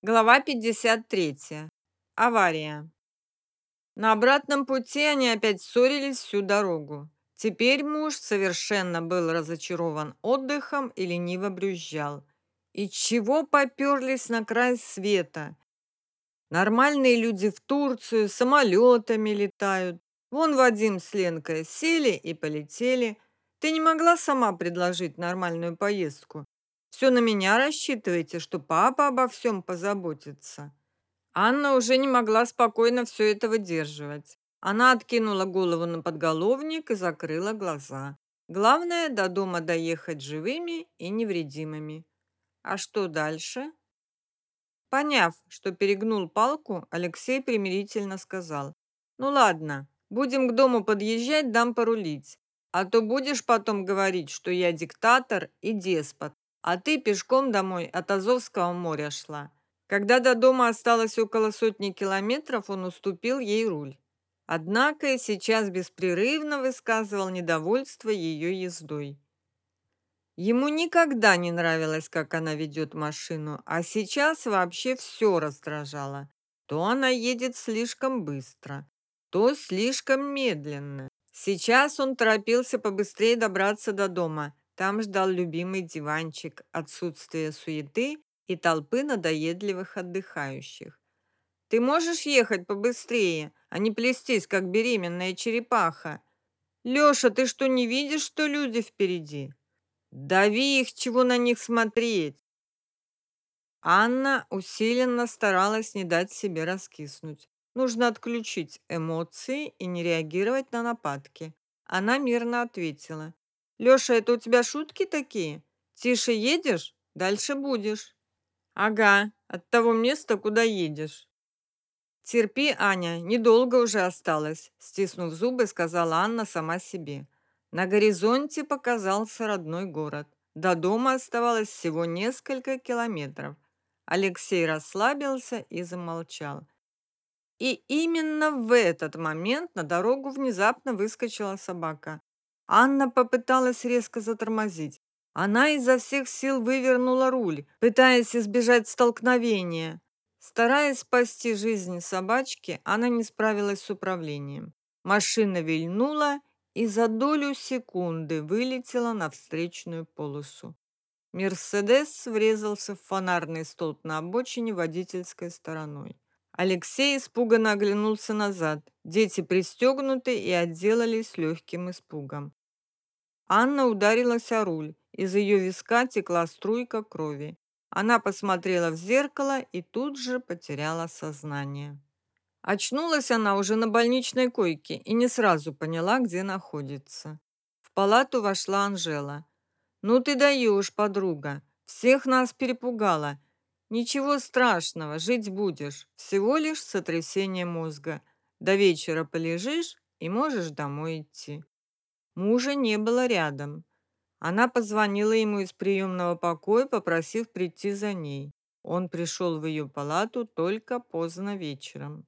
Глава 53. Авария. На обратном пути они опять ссорились всю дорогу. Теперь муж совершенно был разочарован отдыхом и лениво брюзжал. И чего поперлись на край света? Нормальные люди в Турцию самолетами летают. Вон Вадим с Ленкой сели и полетели. Ты не могла сама предложить нормальную поездку? Все на меня рассчитываете, что папа обо всем позаботится. Анна уже не могла спокойно все это выдерживать. Она откинула голову на подголовник и закрыла глаза. Главное до дома доехать живыми и невредимыми. А что дальше? Поняв, что перегнул палку, Алексей примирительно сказал: "Ну ладно, будем к дому подъезжать, дам порулить. А то будешь потом говорить, что я диктатор и деспот, а ты пешком домой от Азовского моря шла. Когда до дома осталось около сотни километров, он уступил ей руль. Однако и сейчас беспрерывно высказывал недовольство ее ездой. Ему никогда не нравилось, как она ведет машину, а сейчас вообще все раздражало. То она едет слишком быстро, то слишком медленно. Сейчас он торопился побыстрее добраться до дома, там ждал любимый диванчик, отсутствие суеты и толпы надоедливых отдыхающих. Ты можешь ехать побыстрее, а не плестись, как беременная черепаха. Лёша, ты что, не видишь, что люди впереди? Дави их, чего на них смотреть? Анна усиленно старалась не дать себе раскиснуть. Нужно отключить эмоции и не реагировать на нападки. Она мирно ответила: Лёша, это у тебя шутки такие? Тише едешь, дальше будешь. Ага, от того места, куда едешь. Терпи, Аня, недолго уже осталось, стиснув зубы, сказала Анна сама себе. На горизонте показался родной город. До дома оставалось всего несколько километров. Алексей расслабился и замолчал. И именно в этот момент на дорогу внезапно выскочила собака. Анна попыталась резко затормозить. Она изо всех сил вывернула руль, пытаясь избежать столкновения. Стараясь спасти жизнь собачки, она не справилась с управлением. Машина вильнула и за долю секунды вылетела на встречную полосу. Мерседес врезался в фонарный столб на обочине водительской стороной. Алексей испуганно оглянулся назад. Дети пристегнуты и отделались легким испугом. Анна ударилась о руль. Из ее виска текла струйка крови. Она посмотрела в зеркало и тут же потеряла сознание. Очнулась она уже на больничной койке и не сразу поняла, где находится. В палату вошла Анжела. «Ну ты даешь, подруга. Всех нас перепугала. Ничего страшного, жить будешь. Всего лишь сотрясение мозга. До вечера полежишь и можешь домой идти». Мужа не было рядом. Она позвонила ему из приемного покоя, попросив прийти за ней. Он пришел в ее палату только поздно вечером.